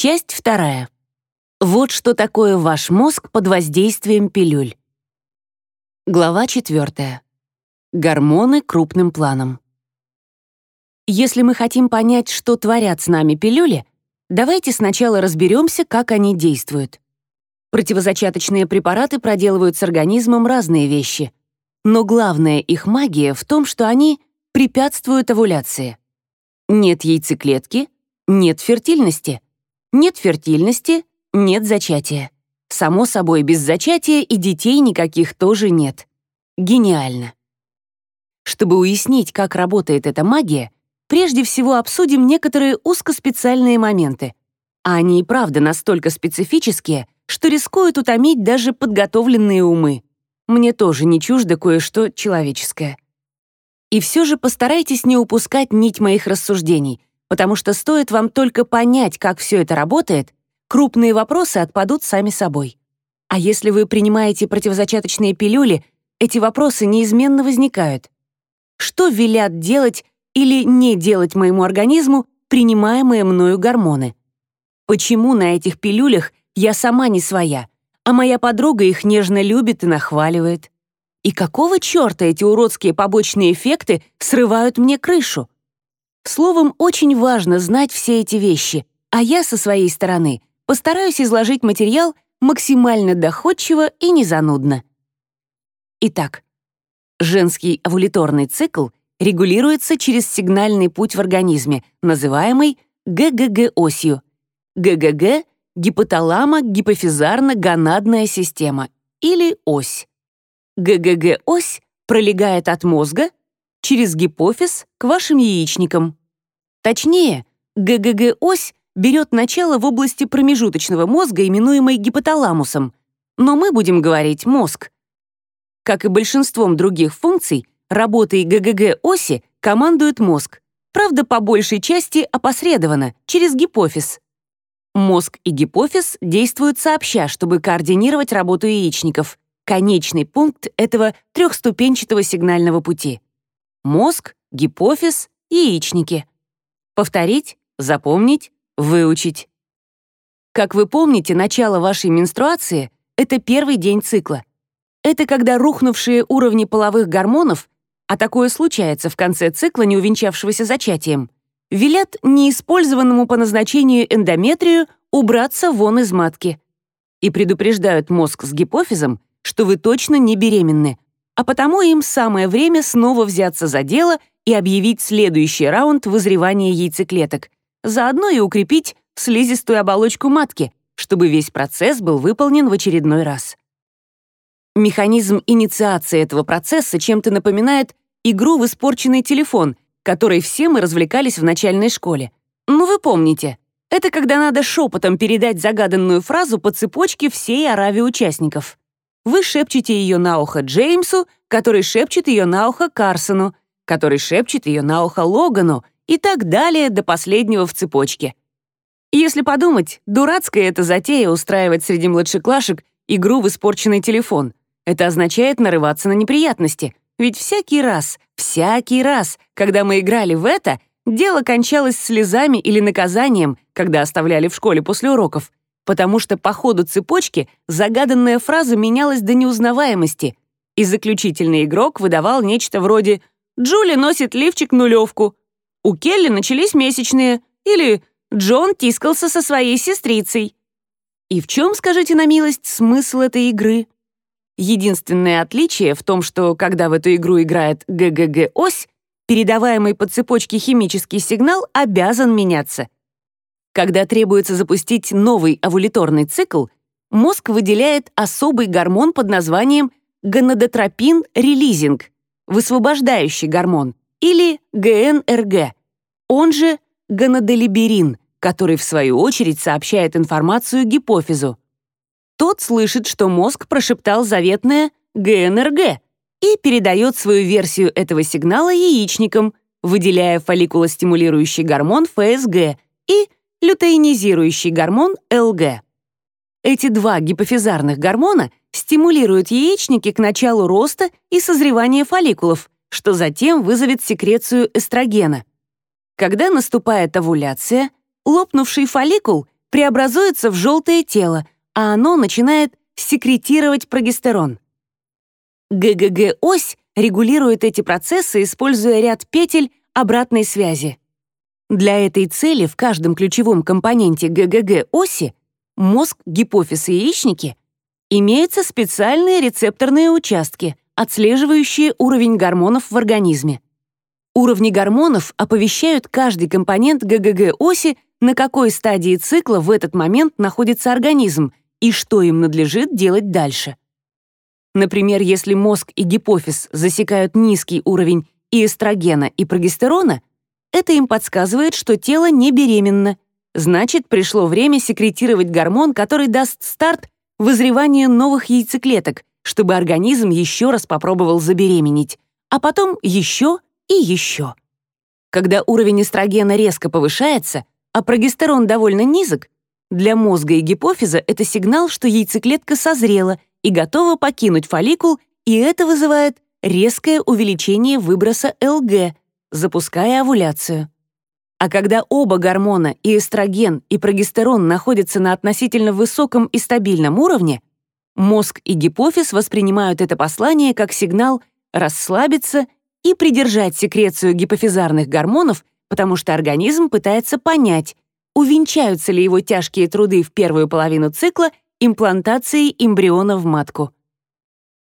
Часть вторая. Вот что такое ваш мозг под воздействием пилюль. Глава четвертая. Гормоны крупным планом. Если мы хотим понять, что творят с нами пилюли, давайте сначала разберемся, как они действуют. Противозачаточные препараты проделывают с организмом разные вещи, но главная их магия в том, что они препятствуют овуляции. Нет яйцеклетки — нет фертильности. Нет фертильности — нет зачатия. Само собой, без зачатия и детей никаких тоже нет. Гениально. Чтобы уяснить, как работает эта магия, прежде всего обсудим некоторые узкоспециальные моменты. А они и правда настолько специфические — что рискует утомить даже подготовленные умы. Мне тоже не чуждо кое-что человеческое. И все же постарайтесь не упускать нить моих рассуждений, потому что стоит вам только понять, как все это работает, крупные вопросы отпадут сами собой. А если вы принимаете противозачаточные пилюли, эти вопросы неизменно возникают. Что велят делать или не делать моему организму принимаемые мною гормоны? Почему на этих пилюлях я сама не своя, а моя подруга их нежно любит и нахваливает. И какого черта эти уродские побочные эффекты срывают мне крышу? Словом, очень важно знать все эти вещи, а я со своей стороны постараюсь изложить материал максимально доходчиво и незанудно. Итак, женский овуляторный цикл регулируется через сигнальный путь в организме, называемый ГГГ-осью. ГГГ гипоталамо-гипофизарно-гонадная система или ось. ГГГ-ось пролегает от мозга через гипофиз к вашим яичникам. Точнее, ГГГ-ось берет начало в области промежуточного мозга, именуемой гипоталамусом, но мы будем говорить мозг. Как и большинством других функций, работой ГГГ-оси командует мозг, правда, по большей части опосредованно, через гипофиз. Мозг и гипофиз действуют сообща, чтобы координировать работу яичников. Конечный пункт этого трехступенчатого сигнального пути. Мозг, гипофиз, яичники. Повторить, запомнить, выучить. Как вы помните, начало вашей менструации — это первый день цикла. Это когда рухнувшие уровни половых гормонов, а такое случается в конце цикла, не увенчавшегося зачатием, велят неиспользованному по назначению эндометрию убраться вон из матки и предупреждают мозг с гипофизом, что вы точно не беременны, а потому им самое время снова взяться за дело и объявить следующий раунд вызревания яйцеклеток, заодно и укрепить слизистую оболочку матки, чтобы весь процесс был выполнен в очередной раз. Механизм инициации этого процесса чем-то напоминает игру в испорченный телефон — которой все мы развлекались в начальной школе. Ну, вы помните. Это когда надо шепотом передать загаданную фразу по цепочке всей ораве участников. Вы шепчете ее на ухо Джеймсу, который шепчет ее на ухо Карсону, который шепчет ее на ухо Логану и так далее до последнего в цепочке. Если подумать, дурацкая эта затея устраивать среди младшеклашек игру в испорченный телефон. Это означает нарываться на неприятности — ведь всякий раз, всякий раз, когда мы играли в это, дело кончалось слезами или наказанием, когда оставляли в школе после уроков, потому что по ходу цепочки загаданная фраза менялась до неузнаваемости, и заключительный игрок выдавал нечто вроде «Джули носит лифчик-нулевку», «У Келли начались месячные» или «Джон тискался со своей сестрицей». И в чем, скажите на милость, смысл этой игры? Единственное отличие в том, что когда в эту игру играет ГГГ-ось, передаваемый по цепочке химический сигнал обязан меняться. Когда требуется запустить новый овуляторный цикл, мозг выделяет особый гормон под названием гонадотропин-релизинг, высвобождающий гормон, или ГНРГ, он же гонадолиберин, который в свою очередь сообщает информацию гипофизу. Тот слышит, что мозг прошептал заветное ГНРГ и передает свою версию этого сигнала яичникам, выделяя фолликулостимулирующий гормон ФСГ и лютеинизирующий гормон ЛГ. Эти два гипофизарных гормона стимулируют яичники к началу роста и созревания фолликулов, что затем вызовет секрецию эстрогена. Когда наступает овуляция, лопнувший фолликул преобразуется в желтое тело, а оно начинает секретировать прогестерон. ГГГ-ось регулирует эти процессы, используя ряд петель обратной связи. Для этой цели в каждом ключевом компоненте ГГГ-оси мозг, гипофиз и яичники имеются специальные рецепторные участки, отслеживающие уровень гормонов в организме. Уровни гормонов оповещают каждый компонент ГГГ-оси, на какой стадии цикла в этот момент находится организм и что им надлежит делать дальше. Например, если мозг и гипофиз засекают низкий уровень и эстрогена, и прогестерона, это им подсказывает, что тело не беременно. Значит, пришло время секретировать гормон, который даст старт вызреванию новых яйцеклеток, чтобы организм еще раз попробовал забеременеть, а потом еще и еще. Когда уровень эстрогена резко повышается, а прогестерон довольно низок, для мозга и гипофиза это сигнал, что яйцеклетка созрела и готова покинуть фолликул, и это вызывает резкое увеличение выброса ЛГ, запуская овуляцию. А когда оба гормона, и эстроген, и прогестерон находятся на относительно высоком и стабильном уровне, мозг и гипофиз воспринимают это послание как сигнал расслабиться и придержать секрецию гипофизарных гормонов, потому что организм пытается понять, увенчаются ли его тяжкие труды в первую половину цикла имплантацией эмбриона в матку.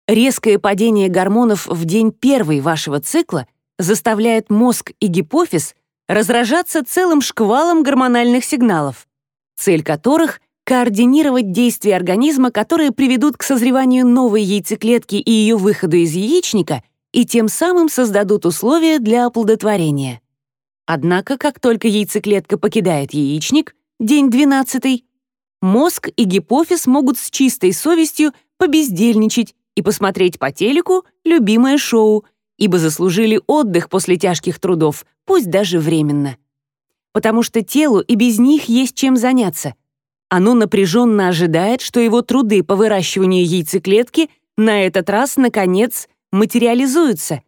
Резкое падение гормонов в день первый вашего цикла заставляет мозг и гипофиз разражаться целым шквалом гормональных сигналов, цель которых — координировать действия организма, которые приведут к созреванию новой яйцеклетки и ее выходу из яичника и тем самым создадут условия для оплодотворения. Однако, как только яйцеклетка покидает яичник, день 12 мозг и гипофиз могут с чистой совестью побездельничать и посмотреть по телеку любимое шоу, ибо заслужили отдых после тяжких трудов, пусть даже временно. Потому что телу и без них есть чем заняться. Оно напряженно ожидает, что его труды по выращиванию яйцеклетки на этот раз, наконец, материализуются.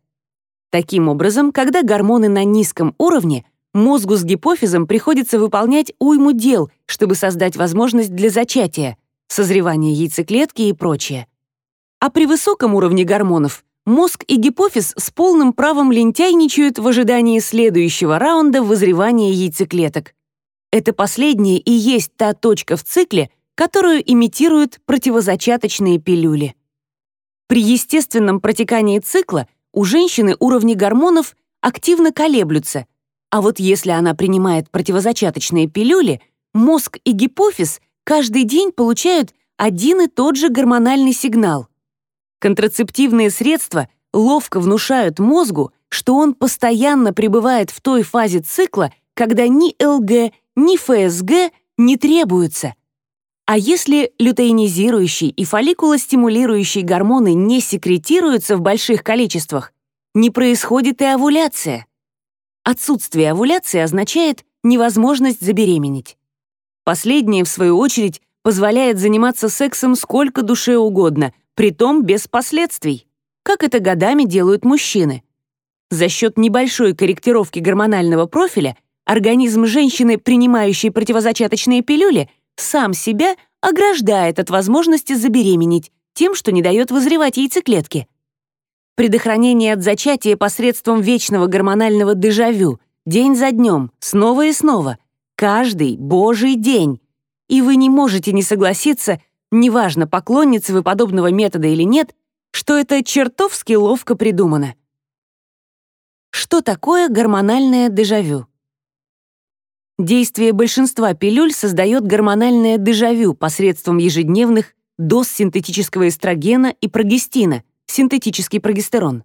Таким образом, когда гормоны на низком уровне, мозгу с гипофизом приходится выполнять уйму дел, чтобы создать возможность для зачатия, созревания яйцеклетки и прочее. А при высоком уровне гормонов мозг и гипофиз с полным правом лентяйничают в ожидании следующего раунда вызревания яйцеклеток. Это последнее и есть та точка в цикле, которую имитируют противозачаточные пилюли. При естественном протекании цикла у женщины уровни гормонов активно колеблются, а вот если она принимает противозачаточные пилюли, мозг и гипофиз каждый день получают один и тот же гормональный сигнал — Контрацептивные средства ловко внушают мозгу, что он постоянно пребывает в той фазе цикла, когда ни ЛГ, ни ФСГ не требуются. А если лютеинизирующий и фолликулостимулирующий гормоны не секретируются в больших количествах, не происходит и овуляция. Отсутствие овуляции означает невозможность забеременеть. Последнее, в свою очередь, позволяет заниматься сексом сколько душе угодно, притом без последствий, как это годами делают мужчины. За счет небольшой корректировки гормонального профиля организм женщины, принимающей противозачаточные пилюли, сам себя ограждает от возможности забеременеть тем, что не дает вызревать яйцеклетки. Предохранение от зачатия посредством вечного гормонального дежавю, день за днем, снова и снова, каждый божий день. И вы не можете не согласиться — неважно, поклонницы вы подобного метода или нет, что это чертовски ловко придумано. Что такое гормональное дежавю? Действие большинства пилюль создает гормональное дежавю посредством ежедневных доз синтетического эстрогена и прогестина, синтетический прогестерон.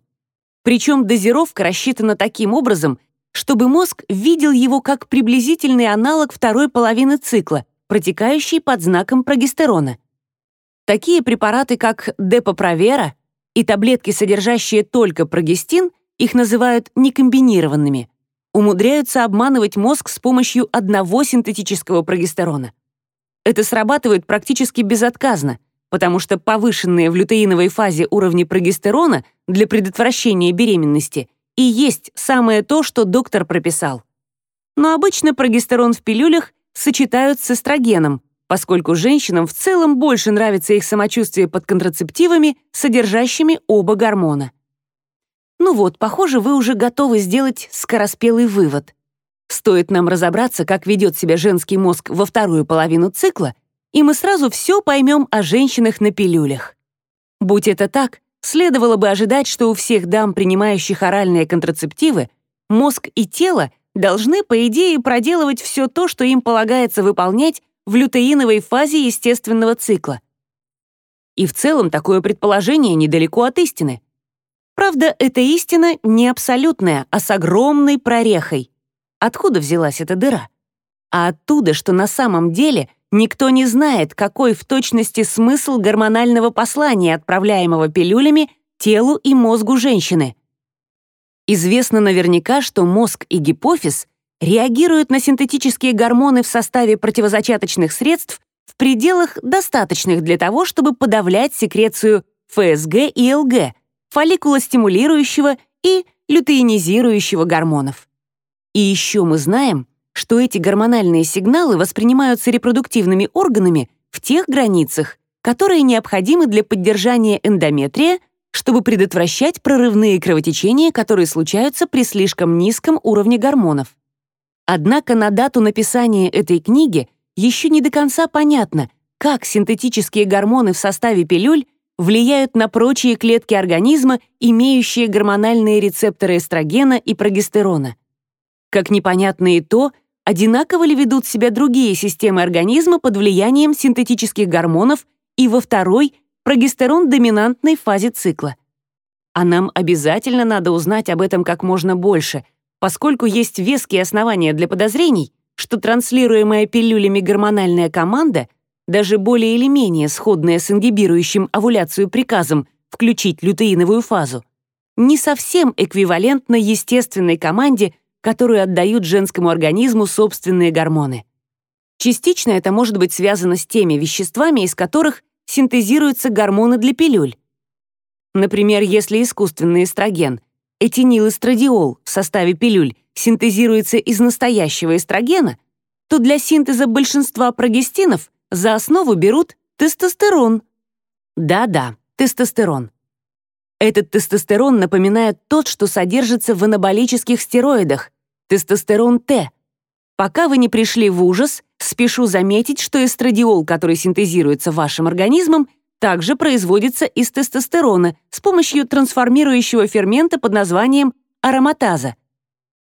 Причем дозировка рассчитана таким образом, чтобы мозг видел его как приблизительный аналог второй половины цикла, протекающий под знаком прогестерона — Такие препараты, как Депопровера и таблетки, содержащие только прогестин, их называют некомбинированными, умудряются обманывать мозг с помощью одного синтетического прогестерона. Это срабатывает практически безотказно, потому что повышенные в лютеиновой фазе уровни прогестерона для предотвращения беременности и есть самое то, что доктор прописал. Но обычно прогестерон в пилюлях сочетают с эстрогеном, поскольку женщинам в целом больше нравится их самочувствие под контрацептивами, содержащими оба гормона. Ну вот, похоже, вы уже готовы сделать скороспелый вывод. Стоит нам разобраться, как ведет себя женский мозг во вторую половину цикла, и мы сразу все поймем о женщинах на пилюлях. Будь это так, следовало бы ожидать, что у всех дам, принимающих оральные контрацептивы, мозг и тело должны, по идее, проделывать все то, что им полагается выполнять в лютеиновой фазе естественного цикла. И в целом такое предположение недалеко от истины. Правда, эта истина не абсолютная, а с огромной прорехой. Откуда взялась эта дыра? А оттуда, что на самом деле никто не знает, какой в точности смысл гормонального послания, отправляемого пилюлями телу и мозгу женщины. Известно наверняка, что мозг и гипофиз реагируют на синтетические гормоны в составе противозачаточных средств в пределах, достаточных для того, чтобы подавлять секрецию ФСГ и ЛГ, фолликулостимулирующего и лютеинизирующего гормонов. И еще мы знаем, что эти гормональные сигналы воспринимаются репродуктивными органами в тех границах, которые необходимы для поддержания эндометрия, чтобы предотвращать прорывные кровотечения, которые случаются при слишком низком уровне гормонов. Однако на дату написания этой книги еще не до конца понятно, как синтетические гормоны в составе пилюль влияют на прочие клетки организма, имеющие гормональные рецепторы эстрогена и прогестерона. Как непонятно и то, одинаково ли ведут себя другие системы организма под влиянием синтетических гормонов и во второй, прогестерон-доминантной фазе цикла. А нам обязательно надо узнать об этом как можно больше — поскольку есть веские основания для подозрений, что транслируемая пилюлями гормональная команда, даже более или менее сходная с ингибирующим овуляцию приказом включить лютеиновую фазу, не совсем эквивалентна естественной команде, которую отдают женскому организму собственные гормоны. Частично это может быть связано с теми веществами, из которых синтезируются гормоны для пилюль. Например, если искусственный эстроген — этинилэстрадиол в составе пилюль синтезируется из настоящего эстрогена, то для синтеза большинства прогестинов за основу берут тестостерон. Да-да, тестостерон. Этот тестостерон напоминает тот, что содержится в анаболических стероидах, тестостерон Т. Пока вы не пришли в ужас, спешу заметить, что эстрадиол, который синтезируется вашим организмом, также производится из тестостерона с помощью трансформирующего фермента под названием ароматаза.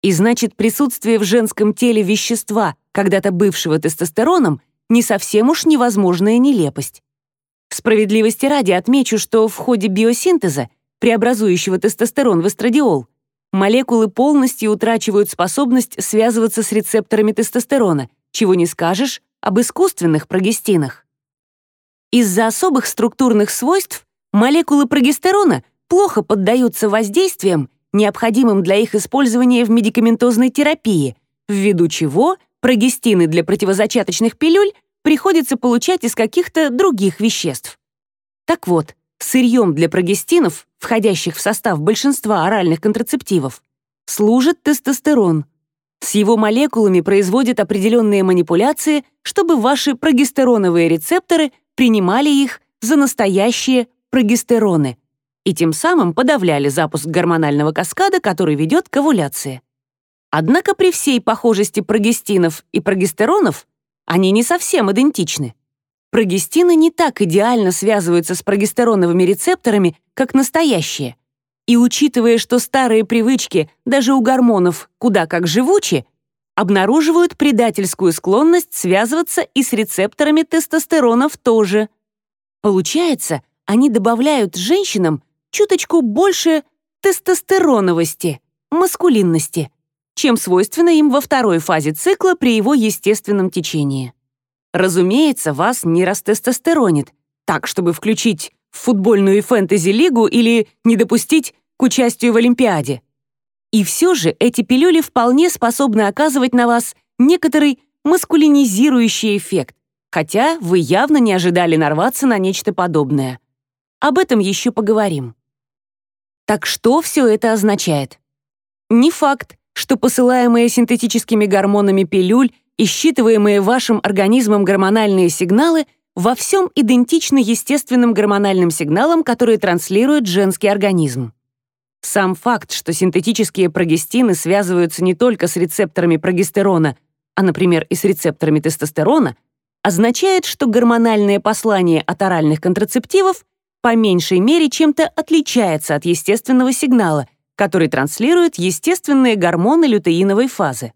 И значит, присутствие в женском теле вещества, когда-то бывшего тестостероном, не совсем уж невозможная нелепость. Справедливости ради отмечу, что в ходе биосинтеза, преобразующего тестостерон в эстрадиол, молекулы полностью утрачивают способность связываться с рецепторами тестостерона, чего не скажешь об искусственных прогестинах. Из-за особых структурных свойств молекулы прогестерона плохо поддаются воздействиям, необходимым для их использования в медикаментозной терапии, ввиду чего прогестины для противозачаточных пилюль приходится получать из каких-то других веществ. Так вот, сырьем для прогестинов, входящих в состав большинства оральных контрацептивов, служит тестостерон. С его молекулами производят определенные манипуляции, чтобы ваши прогестероновые рецепторы принимали их за настоящие прогестероны и тем самым подавляли запуск гормонального каскада, который ведет к овуляции. Однако при всей похожести прогестинов и прогестеронов они не совсем идентичны. Прогестины не так идеально связываются с прогестероновыми рецепторами, как настоящие. И учитывая, что старые привычки даже у гормонов куда как живучи, обнаруживают предательскую склонность связываться и с рецепторами тестостеронов тоже. Получается, они добавляют женщинам чуточку больше тестостероновости, маскулинности, чем свойственно им во второй фазе цикла при его естественном течении. Разумеется, вас не растестостеронит, так, чтобы включить в футбольную фэнтези-лигу или не допустить к участию в Олимпиаде. И все же эти пилюли вполне способны оказывать на вас некоторый маскулинизирующий эффект, хотя вы явно не ожидали нарваться на нечто подобное. Об этом еще поговорим. Так что все это означает? Не факт, что посылаемые синтетическими гормонами пилюль и считываемые вашим организмом гормональные сигналы во всем идентичны естественным гормональным сигналам, которые транслирует женский организм. Сам факт, что синтетические прогестины связываются не только с рецепторами прогестерона, а, например, и с рецепторами тестостерона, означает, что гормональное послание от оральных контрацептивов по меньшей мере чем-то отличается от естественного сигнала, который транслирует естественные гормоны лютеиновой фазы.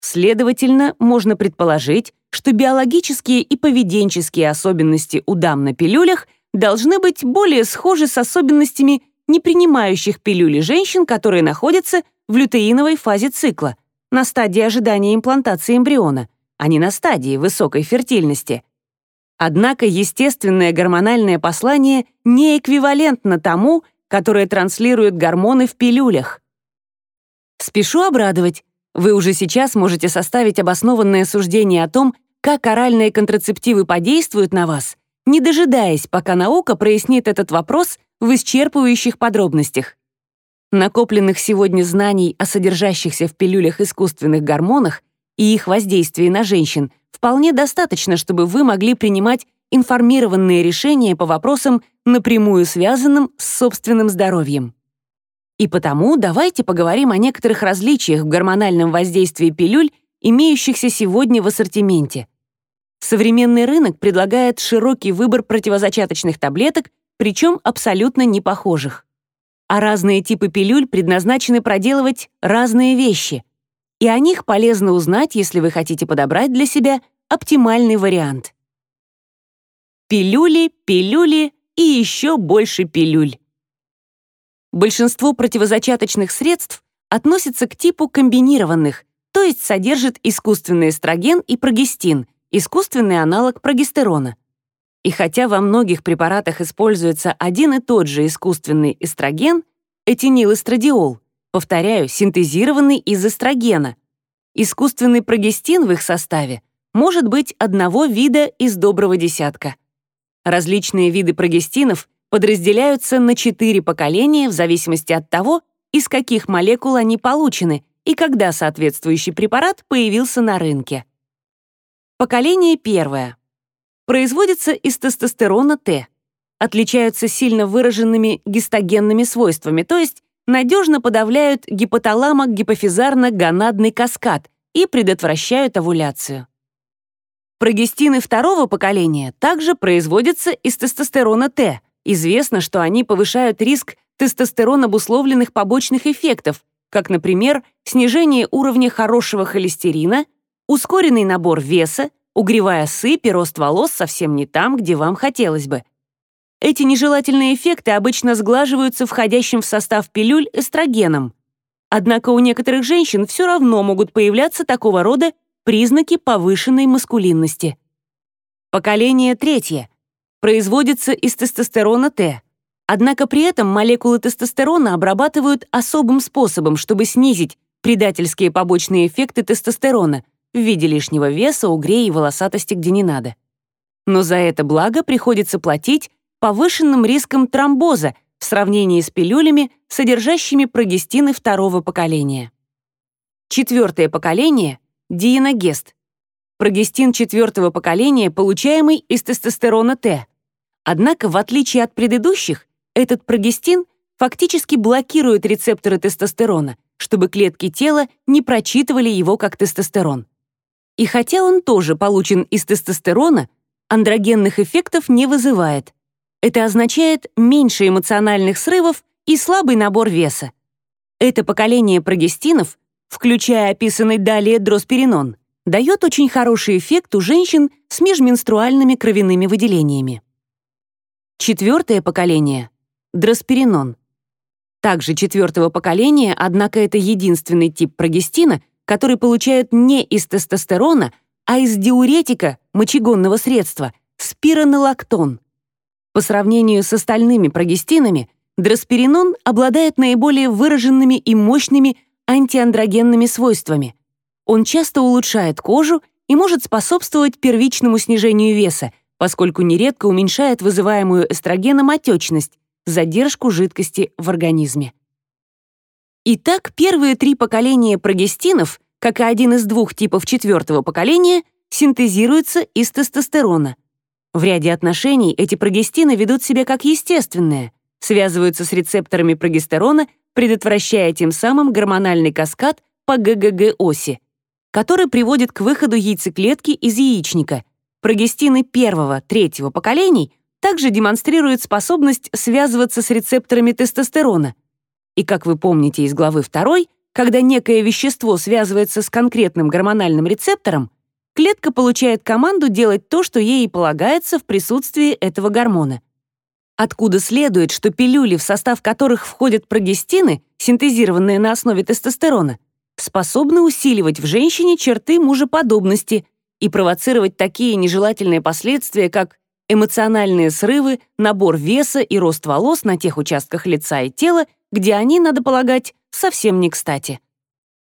Следовательно, можно предположить, что биологические и поведенческие особенности у дам на пилюлях должны быть более схожи с особенностями не принимающих пилюли женщин, которые находятся в лютеиновой фазе цикла, на стадии ожидания имплантации эмбриона, а не на стадии высокой фертильности. Однако естественное гормональное послание не эквивалентно тому, которое транслируют гормоны в пилюлях. Спешу обрадовать, вы уже сейчас можете составить обоснованное суждение о том, как оральные контрацептивы подействуют на вас, не дожидаясь, пока наука прояснит этот вопрос в исчерпывающих подробностях. Накопленных сегодня знаний о содержащихся в пилюлях искусственных гормонах и их воздействии на женщин вполне достаточно, чтобы вы могли принимать информированные решения по вопросам, напрямую связанным с собственным здоровьем. И потому давайте поговорим о некоторых различиях в гормональном воздействии пилюль, имеющихся сегодня в ассортименте. Современный рынок предлагает широкий выбор противозачаточных таблеток причем абсолютно не похожих. А разные типы пилюль предназначены проделывать разные вещи, и о них полезно узнать, если вы хотите подобрать для себя оптимальный вариант. Пилюли, пилюли и еще больше пилюль. Большинство противозачаточных средств относятся к типу комбинированных, то есть содержит искусственный эстроген и прогестин, искусственный аналог прогестерона. И хотя во многих препаратах используется один и тот же искусственный эстроген, этинилэстрадиол, повторяю, синтезированный из эстрогена, искусственный прогестин в их составе может быть одного вида из доброго десятка. Различные виды прогестинов подразделяются на четыре поколения в зависимости от того, из каких молекул они получены и когда соответствующий препарат появился на рынке. Поколение первое производится из тестостерона Т, отличаются сильно выраженными гистогенными свойствами, то есть надежно подавляют гипоталамо-гипофизарно-гонадный каскад и предотвращают овуляцию. Прогестины второго поколения также производятся из тестостерона Т. Известно, что они повышают риск тестостерон обусловленных побочных эффектов, как, например, снижение уровня хорошего холестерина, ускоренный набор веса, угревая сыпь и рост волос совсем не там, где вам хотелось бы. Эти нежелательные эффекты обычно сглаживаются входящим в состав пилюль эстрогеном. Однако у некоторых женщин все равно могут появляться такого рода признаки повышенной маскулинности. Поколение третье. Производится из тестостерона Т. Однако при этом молекулы тестостерона обрабатывают особым способом, чтобы снизить предательские побочные эффекты тестостерона — в виде лишнего веса, угрей и волосатости где не надо. Но за это благо приходится платить повышенным риском тромбоза в сравнении с пилюлями, содержащими прогестины второго поколения. Четвертое поколение — диеногест. Прогестин четвертого поколения, получаемый из тестостерона Т. Однако, в отличие от предыдущих, этот прогестин фактически блокирует рецепторы тестостерона, чтобы клетки тела не прочитывали его как тестостерон. И хотя он тоже получен из тестостерона, андрогенных эффектов не вызывает. Это означает меньше эмоциональных срывов и слабый набор веса. Это поколение прогестинов, включая описанный далее дросперинон, дает очень хороший эффект у женщин с межменструальными кровяными выделениями. Четвертое поколение — дросперинон. Также четвертого поколения, однако это единственный тип прогестина — который получают не из тестостерона, а из диуретика, мочегонного средства, спиронолактон. По сравнению с остальными прогестинами, дросперинон обладает наиболее выраженными и мощными антиандрогенными свойствами. Он часто улучшает кожу и может способствовать первичному снижению веса, поскольку нередко уменьшает вызываемую эстрогеном отечность, задержку жидкости в организме. Итак, первые три поколения прогестинов как и один из двух типов четвертого поколения, синтезируется из тестостерона. В ряде отношений эти прогестины ведут себя как естественные, связываются с рецепторами прогестерона, предотвращая тем самым гормональный каскад по ГГГ-оси, который приводит к выходу яйцеклетки из яичника. Прогестины первого, третьего поколений также демонстрируют способность связываться с рецепторами тестостерона. И, как вы помните из главы 2, когда некое вещество связывается с конкретным гормональным рецептором, клетка получает команду делать то, что ей и полагается в присутствии этого гормона. Откуда следует, что пилюли, в состав которых входят прогестины, синтезированные на основе тестостерона, способны усиливать в женщине черты мужеподобности и провоцировать такие нежелательные последствия, как эмоциональные срывы, набор веса и рост волос на тех участках лица и тела, где они, надо полагать, совсем не кстати.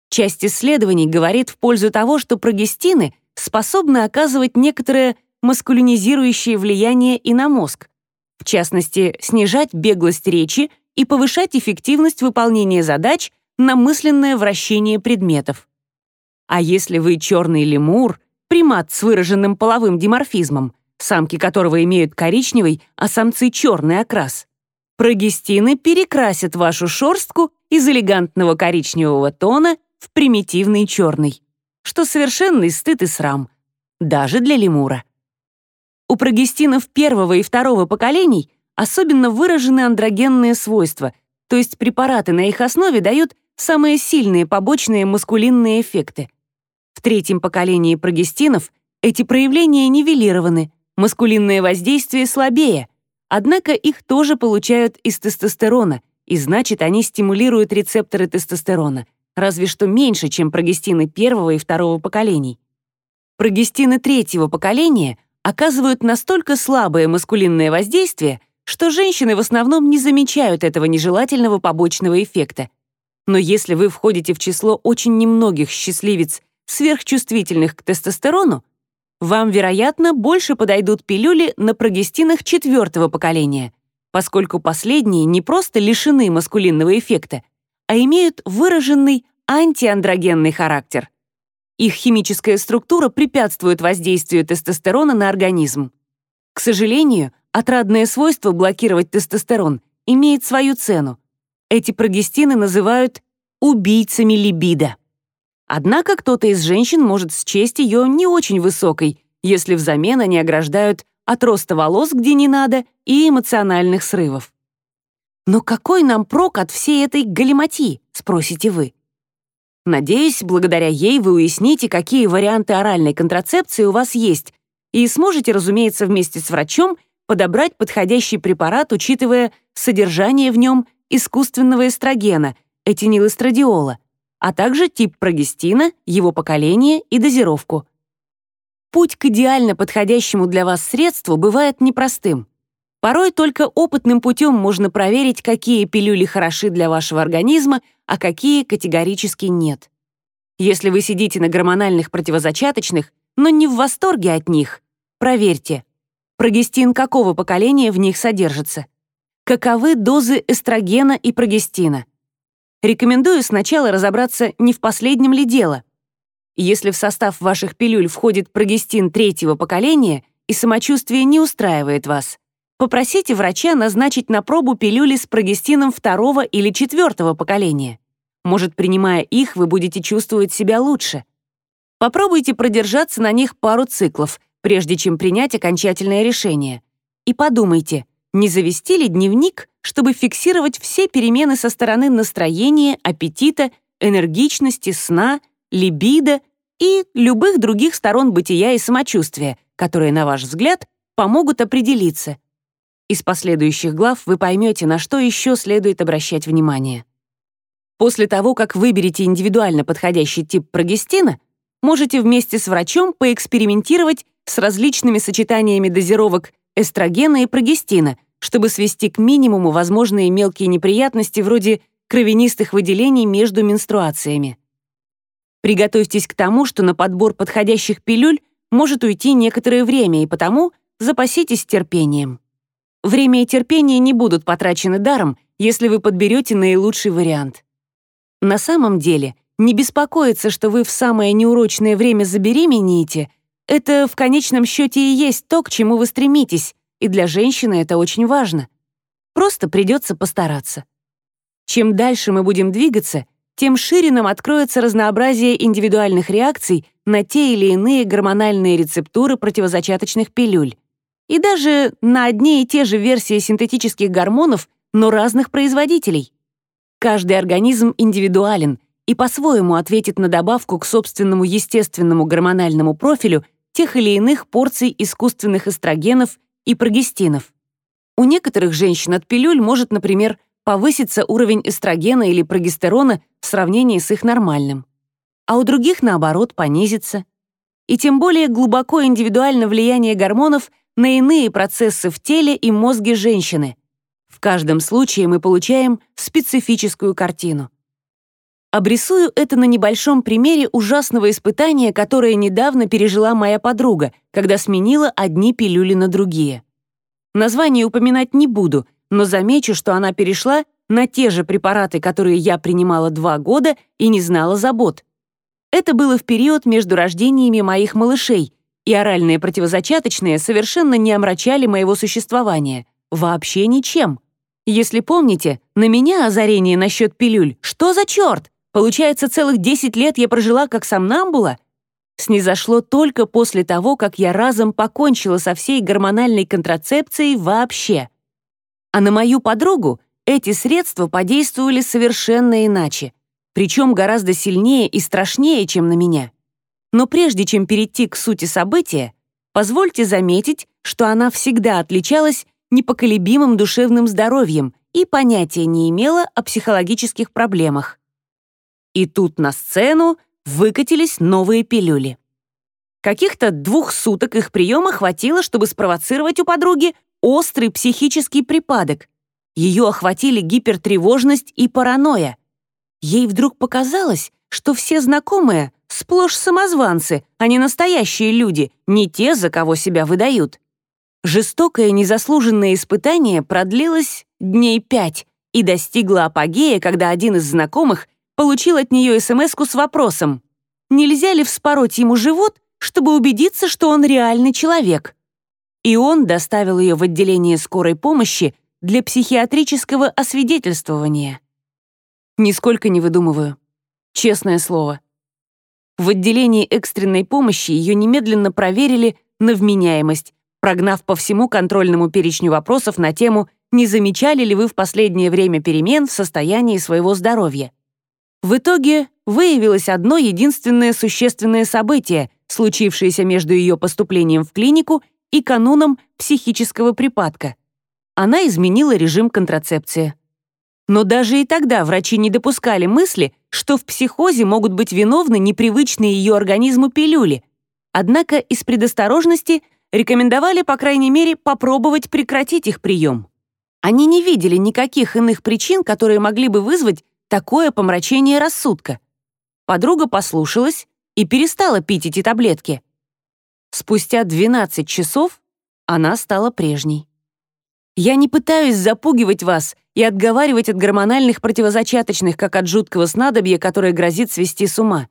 Часть исследований говорит в пользу того, что прогестины способны оказывать некоторое маскулинизирующее влияние и на мозг, в частности, снижать беглость речи и повышать эффективность выполнения задач на мысленное вращение предметов. А если вы черный лемур, примат с выраженным половым диморфизмом, самки которого имеют коричневый, а самцы черный окрас, прогестины перекрасят вашу шорстку из элегантного коричневого тона в примитивный черный, что совершенный стыд и срам, даже для лемура. У прогестинов первого и второго поколений особенно выражены андрогенные свойства, то есть препараты на их основе дают самые сильные побочные маскулинные эффекты. В третьем поколении прогестинов эти проявления нивелированы, маскулинное воздействие слабее, однако их тоже получают из тестостерона, и значит, они стимулируют рецепторы тестостерона, разве что меньше, чем прогестины первого и второго поколений. Прогестины третьего поколения — оказывают настолько слабое маскулинное воздействие, что женщины в основном не замечают этого нежелательного побочного эффекта. Но если вы входите в число очень немногих счастливец, сверхчувствительных к тестостерону, вам, вероятно, больше подойдут пилюли на прогестинах четвертого поколения, поскольку последние не просто лишены маскулинного эффекта, а имеют выраженный антиандрогенный характер — их химическая структура препятствует воздействию тестостерона на организм. К сожалению, отрадное свойство блокировать тестостерон имеет свою цену. Эти прогестины называют убийцами либидо. Однако кто-то из женщин может счесть ее не очень высокой, если взамен они ограждают от роста волос, где не надо, и эмоциональных срывов. «Но какой нам прок от всей этой галиматии?» — спросите вы. Надеюсь, благодаря ей вы уясните, какие варианты оральной контрацепции у вас есть, и сможете, разумеется, вместе с врачом подобрать подходящий препарат, учитывая содержание в нем искусственного эстрогена, этинилэстрадиола, а также тип прогестина, его поколение и дозировку. Путь к идеально подходящему для вас средству бывает непростым. Порой только опытным путем можно проверить, какие пилюли хороши для вашего организма, а какие категорически нет. Если вы сидите на гормональных противозачаточных, но не в восторге от них, проверьте, прогестин какого поколения в них содержится. Каковы дозы эстрогена и прогестина? Рекомендую сначала разобраться, не в последнем ли дело. Если в состав ваших пилюль входит прогестин третьего поколения и самочувствие не устраивает вас, Попросите врача назначить на пробу пилюли с прогестином второго или четвертого поколения. Может, принимая их, вы будете чувствовать себя лучше. Попробуйте продержаться на них пару циклов, прежде чем принять окончательное решение. И подумайте, не завести ли дневник, чтобы фиксировать все перемены со стороны настроения, аппетита, энергичности, сна, либидо и любых других сторон бытия и самочувствия, которые, на ваш взгляд, помогут определиться, из последующих глав вы поймете, на что еще следует обращать внимание. После того, как выберете индивидуально подходящий тип прогестина, можете вместе с врачом поэкспериментировать с различными сочетаниями дозировок эстрогена и прогестина, чтобы свести к минимуму возможные мелкие неприятности вроде кровянистых выделений между менструациями. Приготовьтесь к тому, что на подбор подходящих пилюль может уйти некоторое время, и потому запаситесь терпением. Время и терпение не будут потрачены даром, если вы подберете наилучший вариант. На самом деле, не беспокоиться, что вы в самое неурочное время забеременеете, это в конечном счете и есть то, к чему вы стремитесь, и для женщины это очень важно. Просто придется постараться. Чем дальше мы будем двигаться, тем шире нам откроется разнообразие индивидуальных реакций на те или иные гормональные рецептуры противозачаточных пилюль. И даже на одни и те же версии синтетических гормонов, но разных производителей. Каждый организм индивидуален и по-своему ответит на добавку к собственному естественному гормональному профилю тех или иных порций искусственных эстрогенов и прогестинов. У некоторых женщин от пилюль может, например, повыситься уровень эстрогена или прогестерона в сравнении с их нормальным. А у других, наоборот, понизится. И тем более глубоко индивидуально влияние гормонов на иные процессы в теле и мозге женщины. В каждом случае мы получаем специфическую картину. Обрисую это на небольшом примере ужасного испытания, которое недавно пережила моя подруга, когда сменила одни пилюли на другие. Название упоминать не буду, но замечу, что она перешла на те же препараты, которые я принимала два года и не знала забот. Это было в период между рождениями моих малышей, и оральные противозачаточные совершенно не омрачали моего существования. Вообще ничем. Если помните, на меня озарение насчет пилюль. Что за черт? Получается, целых 10 лет я прожила как сомнамбула? снизошло только после того, как я разом покончила со всей гормональной контрацепцией вообще. А на мою подругу эти средства подействовали совершенно иначе, причем гораздо сильнее и страшнее, чем на меня. Но прежде чем перейти к сути события, позвольте заметить, что она всегда отличалась непоколебимым душевным здоровьем и понятия не имела о психологических проблемах. И тут на сцену выкатились новые пилюли. Каких-то двух суток их приема хватило, чтобы спровоцировать у подруги острый психический припадок. Ее охватили гипертревожность и паранойя. Ей вдруг показалось, что все знакомые сплошь самозванцы, а не настоящие люди, не те, за кого себя выдают. Жестокое незаслуженное испытание продлилось дней пять и достигло апогея, когда один из знакомых получил от нее смс с вопросом «Нельзя ли вспороть ему живот, чтобы убедиться, что он реальный человек?» И он доставил ее в отделение скорой помощи для психиатрического освидетельствования. Нисколько не выдумываю. Честное слово. В отделении экстренной помощи ее немедленно проверили на вменяемость, прогнав по всему контрольному перечню вопросов на тему «Не замечали ли вы в последнее время перемен в состоянии своего здоровья?». В итоге выявилось одно единственное существенное событие, случившееся между ее поступлением в клинику и кануном психического припадка. Она изменила режим контрацепции. Но даже и тогда врачи не допускали мысли, что в психозе могут быть виновны непривычные ее организму пилюли. Однако из предосторожности рекомендовали, по крайней мере, попробовать прекратить их прием. Они не видели никаких иных причин, которые могли бы вызвать такое помрачение рассудка. Подруга послушалась и перестала пить эти таблетки. Спустя 12 часов она стала прежней. Я не пытаюсь запугивать вас и отговаривать от гормональных противозачаточных, как от жуткого снадобья, которое грозит свести с ума.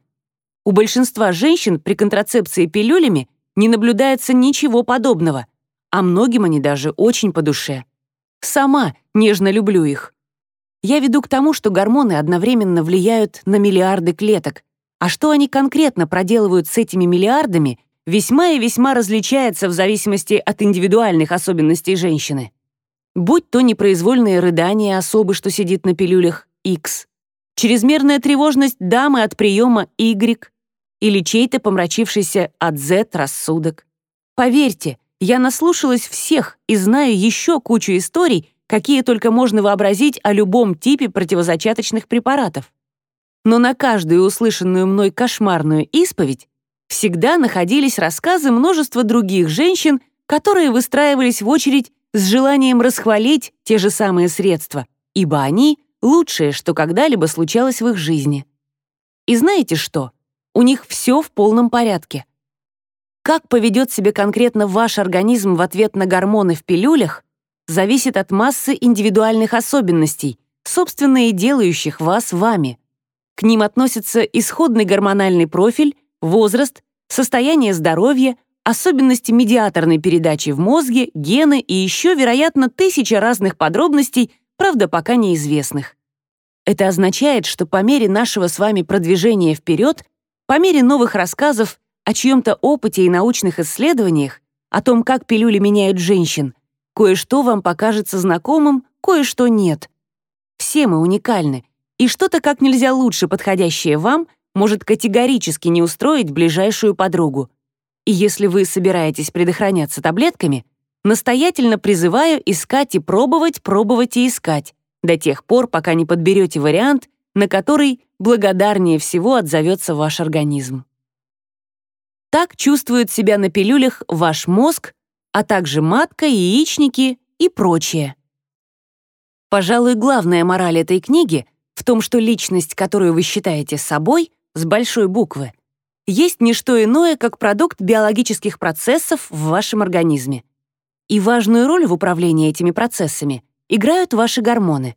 У большинства женщин при контрацепции пилюлями не наблюдается ничего подобного, а многим они даже очень по душе. Сама нежно люблю их. Я веду к тому, что гормоны одновременно влияют на миллиарды клеток, а что они конкретно проделывают с этими миллиардами, весьма и весьма различается в зависимости от индивидуальных особенностей женщины. Будь то непроизвольные рыдания особы, что сидит на пилюлях X, чрезмерная тревожность дамы от приема Y или чей-то помрачившийся от Z рассудок. Поверьте, я наслушалась всех и знаю еще кучу историй, какие только можно вообразить о любом типе противозачаточных препаратов. Но на каждую услышанную мной кошмарную исповедь всегда находились рассказы множества других женщин, которые выстраивались в очередь с желанием расхвалить те же самые средства, ибо они — лучшее, что когда-либо случалось в их жизни. И знаете что? У них все в полном порядке. Как поведет себя конкретно ваш организм в ответ на гормоны в пилюлях, зависит от массы индивидуальных особенностей, собственно и делающих вас вами. К ним относятся исходный гормональный профиль, возраст, состояние здоровья, особенности медиаторной передачи в мозге, гены и еще, вероятно, тысяча разных подробностей, правда, пока неизвестных. Это означает, что по мере нашего с вами продвижения вперед, по мере новых рассказов о чьем-то опыте и научных исследованиях, о том, как пилюли меняют женщин, кое-что вам покажется знакомым, кое-что нет. Все мы уникальны, и что-то как нельзя лучше подходящее вам может категорически не устроить ближайшую подругу. И если вы собираетесь предохраняться таблетками, настоятельно призываю искать и пробовать, пробовать и искать, до тех пор, пока не подберете вариант, на который благодарнее всего отзовется ваш организм. Так чувствует себя на пилюлях ваш мозг, а также матка, яичники и прочее. Пожалуй, главная мораль этой книги в том, что личность, которую вы считаете собой, с большой буквы, есть не что иное, как продукт биологических процессов в вашем организме. И важную роль в управлении этими процессами играют ваши гормоны.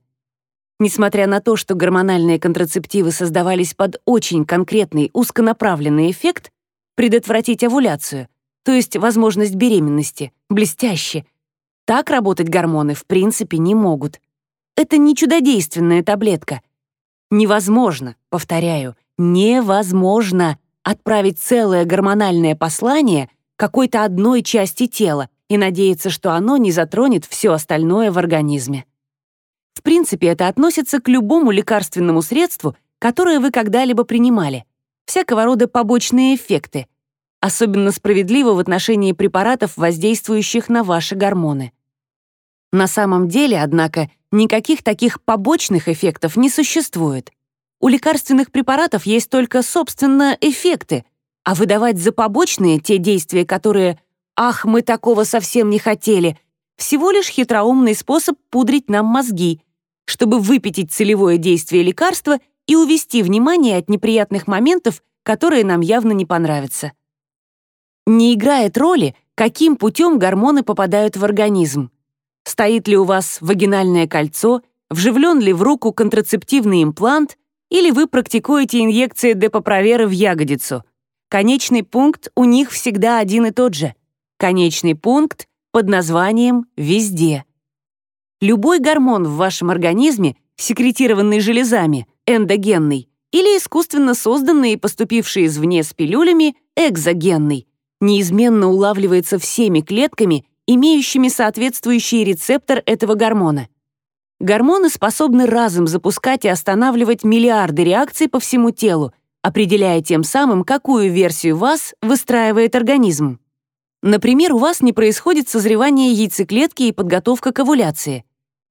Несмотря на то, что гормональные контрацептивы создавались под очень конкретный узконаправленный эффект предотвратить овуляцию, то есть возможность беременности, блестяще, так работать гормоны в принципе не могут. Это не чудодейственная таблетка. Невозможно, повторяю, невозможно отправить целое гормональное послание какой-то одной части тела и надеяться, что оно не затронет все остальное в организме. В принципе, это относится к любому лекарственному средству, которое вы когда-либо принимали. Всякого рода побочные эффекты. Особенно справедливо в отношении препаратов, воздействующих на ваши гормоны. На самом деле, однако, никаких таких побочных эффектов не существует. У лекарственных препаратов есть только, собственно, эффекты, а выдавать за побочные те действия, которые «ах, мы такого совсем не хотели», всего лишь хитроумный способ пудрить нам мозги, чтобы выпятить целевое действие лекарства и увести внимание от неприятных моментов, которые нам явно не понравятся. Не играет роли, каким путем гормоны попадают в организм. Стоит ли у вас вагинальное кольцо, вживлен ли в руку контрацептивный имплант, или вы практикуете инъекции депопровера в ягодицу. Конечный пункт у них всегда один и тот же. Конечный пункт под названием «везде». Любой гормон в вашем организме, секретированный железами, эндогенный, или искусственно созданный и поступивший извне с пилюлями, экзогенный, неизменно улавливается всеми клетками, имеющими соответствующий рецептор этого гормона. Гормоны способны разом запускать и останавливать миллиарды реакций по всему телу, определяя тем самым, какую версию вас выстраивает организм. Например, у вас не происходит созревание яйцеклетки и подготовка к овуляции.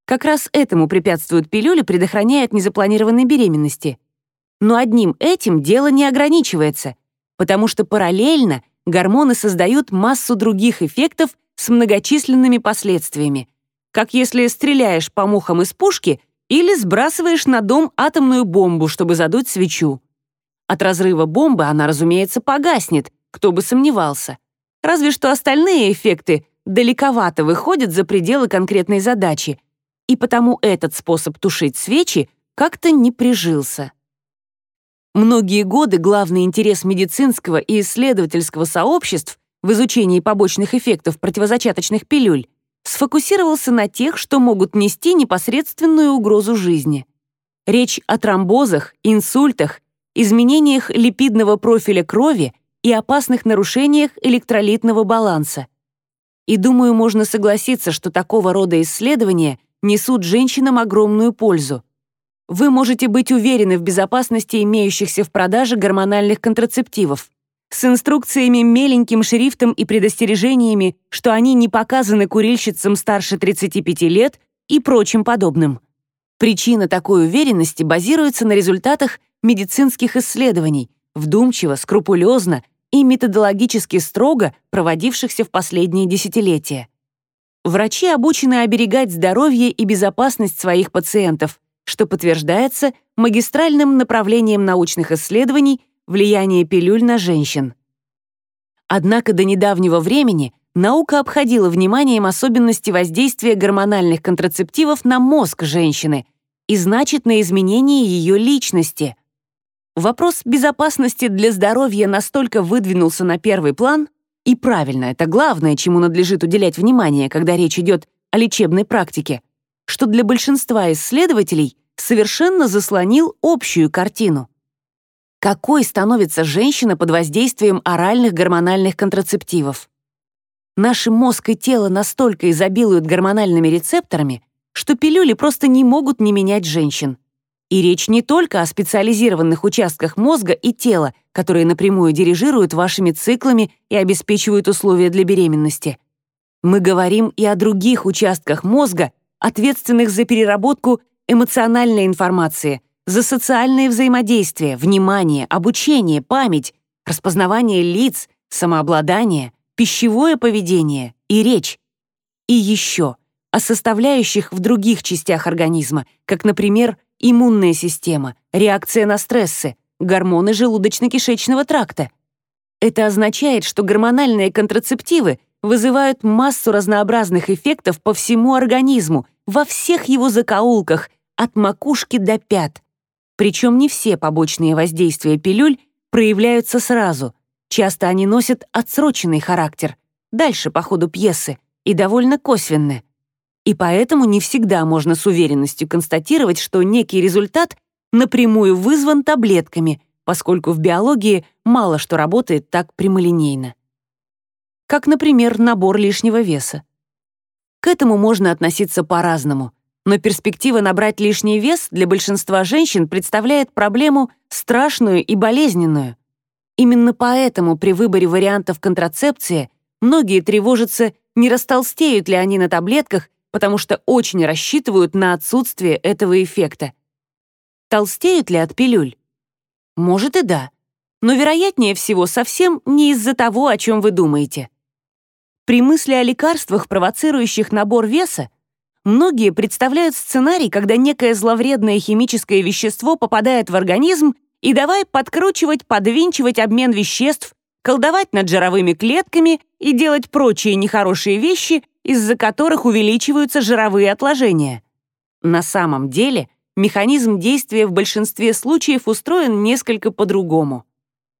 Как раз этому препятствуют пилюли, предохраняя от незапланированной беременности. Но одним этим дело не ограничивается, потому что параллельно гормоны создают массу других эффектов с многочисленными последствиями, как если стреляешь по мухам из пушки или сбрасываешь на дом атомную бомбу, чтобы задуть свечу. От разрыва бомбы она, разумеется, погаснет, кто бы сомневался. Разве что остальные эффекты далековато выходят за пределы конкретной задачи, и потому этот способ тушить свечи как-то не прижился. Многие годы главный интерес медицинского и исследовательского сообществ в изучении побочных эффектов противозачаточных пилюль сфокусировался на тех, что могут нести непосредственную угрозу жизни. Речь о тромбозах, инсультах, изменениях липидного профиля крови и опасных нарушениях электролитного баланса. И думаю, можно согласиться, что такого рода исследования несут женщинам огромную пользу. Вы можете быть уверены в безопасности имеющихся в продаже гормональных контрацептивов с инструкциями меленьким шрифтом и предостережениями, что они не показаны курильщицам старше 35 лет и прочим подобным. Причина такой уверенности базируется на результатах медицинских исследований, вдумчиво, скрупулезно и методологически строго проводившихся в последние десятилетия. Врачи обучены оберегать здоровье и безопасность своих пациентов, что подтверждается магистральным направлением научных исследований влияние пилюль на женщин. Однако до недавнего времени наука обходила вниманием особенности воздействия гормональных контрацептивов на мозг женщины и значит на изменение ее личности. вопрос безопасности для здоровья настолько выдвинулся на первый план, и правильно, это главное, чему надлежит уделять внимание, когда речь идет о лечебной практике, что для большинства исследователей совершенно заслонил общую картину. Какой становится женщина под воздействием оральных гормональных контрацептивов? Наши мозг и тело настолько изобилуют гормональными рецепторами, что пилюли просто не могут не менять женщин. И речь не только о специализированных участках мозга и тела, которые напрямую дирижируют вашими циклами и обеспечивают условия для беременности. Мы говорим и о других участках мозга, ответственных за переработку эмоциональной информации, за социальное взаимодействие, внимание, обучение, память, распознавание лиц, самообладание, пищевое поведение и речь. И еще о составляющих в других частях организма, как, например, иммунная система, реакция на стрессы, гормоны желудочно-кишечного тракта. Это означает, что гормональные контрацептивы вызывают массу разнообразных эффектов по всему организму, во всех его закоулках, от макушки до пят. Причем не все побочные воздействия пилюль проявляются сразу. Часто они носят отсроченный характер, дальше по ходу пьесы, и довольно косвенны. И поэтому не всегда можно с уверенностью констатировать, что некий результат напрямую вызван таблетками, поскольку в биологии мало что работает так прямолинейно. Как, например, набор лишнего веса. К этому можно относиться по-разному, но перспектива набрать лишний вес для большинства женщин представляет проблему страшную и болезненную. Именно поэтому при выборе вариантов контрацепции многие тревожатся, не растолстеют ли они на таблетках потому что очень рассчитывают на отсутствие этого эффекта. Толстеют ли от пилюль? Может и да, но вероятнее всего совсем не из-за того, о чем вы думаете. При мысли о лекарствах, провоцирующих набор веса, многие представляют сценарий, когда некое зловредное химическое вещество попадает в организм и давай подкручивать, подвинчивать обмен веществ, колдовать над жировыми клетками и делать прочие нехорошие вещи, из-за которых увеличиваются жировые отложения. На самом деле механизм действия в большинстве случаев устроен несколько по-другому.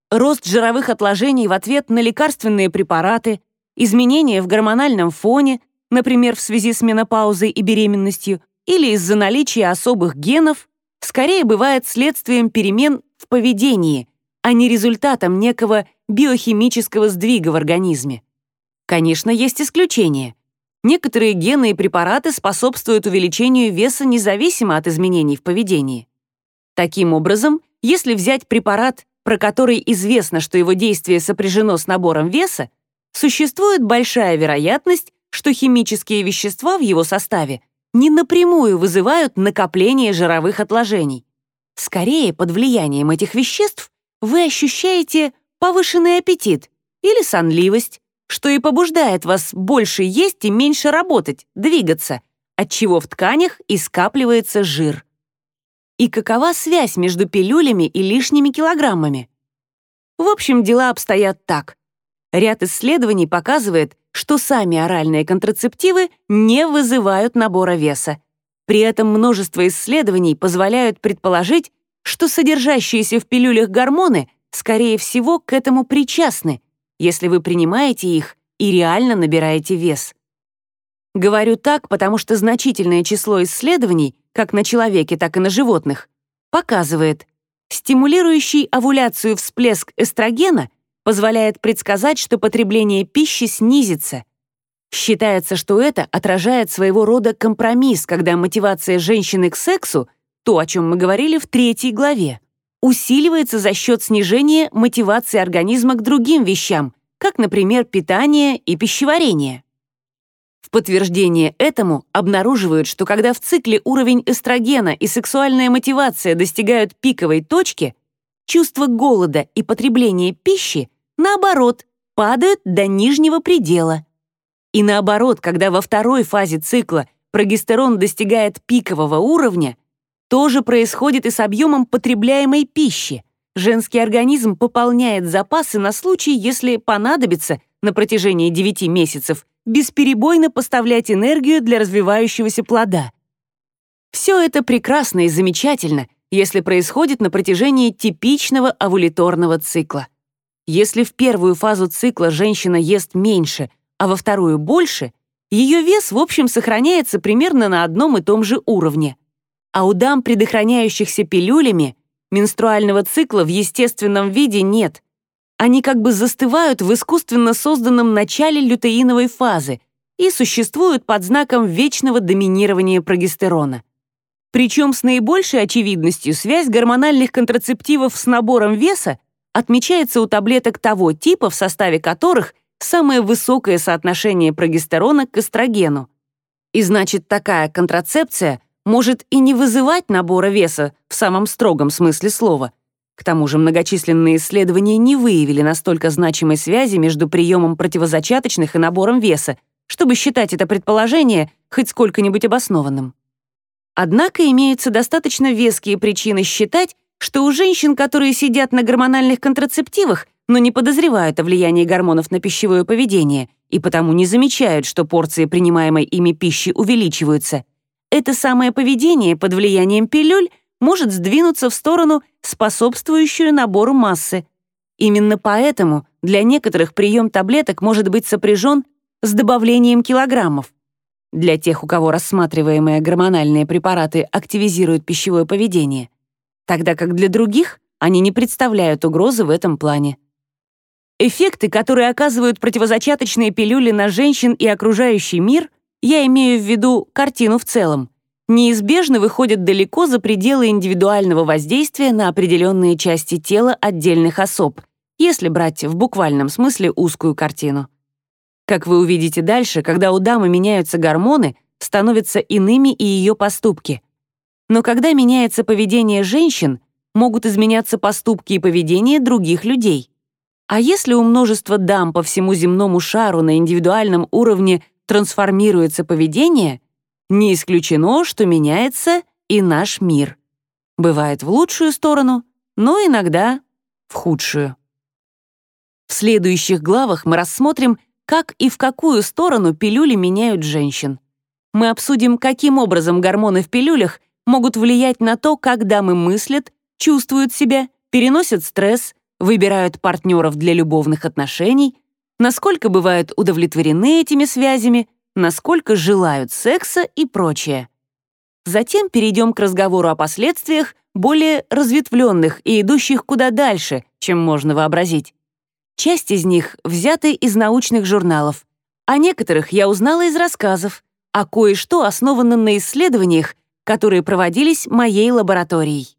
Рост жировых отложений в ответ на лекарственные препараты, изменения в гормональном фоне, например, в связи с менопаузой и беременностью, или из-за наличия особых генов, скорее бывает следствием перемен в поведении, а не результатом некого биохимического сдвига в организме. Конечно, есть исключения. Некоторые гены и препараты способствуют увеличению веса независимо от изменений в поведении. Таким образом, если взять препарат, про который известно, что его действие сопряжено с набором веса, существует большая вероятность, что химические вещества в его составе не напрямую вызывают накопление жировых отложений. Скорее, под влиянием этих веществ вы ощущаете повышенный аппетит или сонливость, что и побуждает вас больше есть и меньше работать, двигаться, отчего в тканях и скапливается жир. И какова связь между пилюлями и лишними килограммами? В общем, дела обстоят так. Ряд исследований показывает, что сами оральные контрацептивы не вызывают набора веса. При этом множество исследований позволяют предположить, что содержащиеся в пилюлях гормоны, скорее всего, к этому причастны, если вы принимаете их и реально набираете вес. Говорю так, потому что значительное число исследований, как на человеке, так и на животных, показывает, стимулирующий овуляцию всплеск эстрогена позволяет предсказать, что потребление пищи снизится. Считается, что это отражает своего рода компромисс, когда мотивация женщины к сексу, то, о чем мы говорили в третьей главе, усиливается за счет снижения мотивации организма к другим вещам, как, например, питание и пищеварение. В подтверждение этому обнаруживают, что когда в цикле уровень эстрогена и сексуальная мотивация достигают пиковой точки, чувство голода и потребление пищи, наоборот, падают до нижнего предела. И наоборот, когда во второй фазе цикла прогестерон достигает пикового уровня, то же происходит и с объемом потребляемой пищи. Женский организм пополняет запасы на случай, если понадобится на протяжении 9 месяцев бесперебойно поставлять энергию для развивающегося плода. Все это прекрасно и замечательно, если происходит на протяжении типичного овуляторного цикла. Если в первую фазу цикла женщина ест меньше, а во вторую больше, ее вес в общем сохраняется примерно на одном и том же уровне. А у дам, предохраняющихся пилюлями, менструального цикла в естественном виде нет. Они как бы застывают в искусственно созданном начале лютеиновой фазы и существуют под знаком вечного доминирования прогестерона. Причем с наибольшей очевидностью связь гормональных контрацептивов с набором веса отмечается у таблеток того типа, в составе которых самое высокое соотношение прогестерона к эстрогену. И значит, такая контрацепция может и не вызывать набора веса в самом строгом смысле слова. К тому же многочисленные исследования не выявили настолько значимой связи между приемом противозачаточных и набором веса, чтобы считать это предположение хоть сколько-нибудь обоснованным. Однако имеются достаточно веские причины считать, что у женщин, которые сидят на гормональных контрацептивах, но не подозревают о влиянии гормонов на пищевое поведение и потому не замечают, что порции принимаемой ими пищи увеличиваются, это самое поведение под влиянием пилюль может сдвинуться в сторону, способствующую набору массы. Именно поэтому для некоторых прием таблеток может быть сопряжен с добавлением килограммов. Для тех, у кого рассматриваемые гормональные препараты активизируют пищевое поведение — тогда как для других они не представляют угрозы в этом плане. Эффекты, которые оказывают противозачаточные пилюли на женщин и окружающий мир, я имею в виду картину в целом, неизбежно выходят далеко за пределы индивидуального воздействия на определенные части тела отдельных особ, если брать в буквальном смысле узкую картину. Как вы увидите дальше, когда у дамы меняются гормоны, становятся иными и ее поступки — но когда меняется поведение женщин, могут изменяться поступки и поведение других людей. А если у множества дам по всему земному шару на индивидуальном уровне трансформируется поведение, не исключено, что меняется и наш мир. Бывает в лучшую сторону, но иногда в худшую. В следующих главах мы рассмотрим, как и в какую сторону пилюли меняют женщин. Мы обсудим, каким образом гормоны в пилюлях могут влиять на то, как дамы мыслят, чувствуют себя, переносят стресс, выбирают партнеров для любовных отношений, насколько бывают удовлетворены этими связями, насколько желают секса и прочее. Затем перейдем к разговору о последствиях, более разветвленных и идущих куда дальше, чем можно вообразить. Часть из них взяты из научных журналов, а некоторых я узнала из рассказов, а кое-что основано на исследованиях, которые проводились моей лабораторией.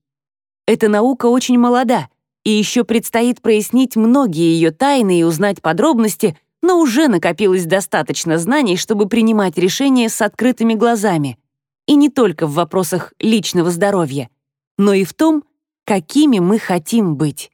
Эта наука очень молода, и еще предстоит прояснить многие ее тайны и узнать подробности, но уже накопилось достаточно знаний, чтобы принимать решения с открытыми глазами. И не только в вопросах личного здоровья, но и в том, какими мы хотим быть.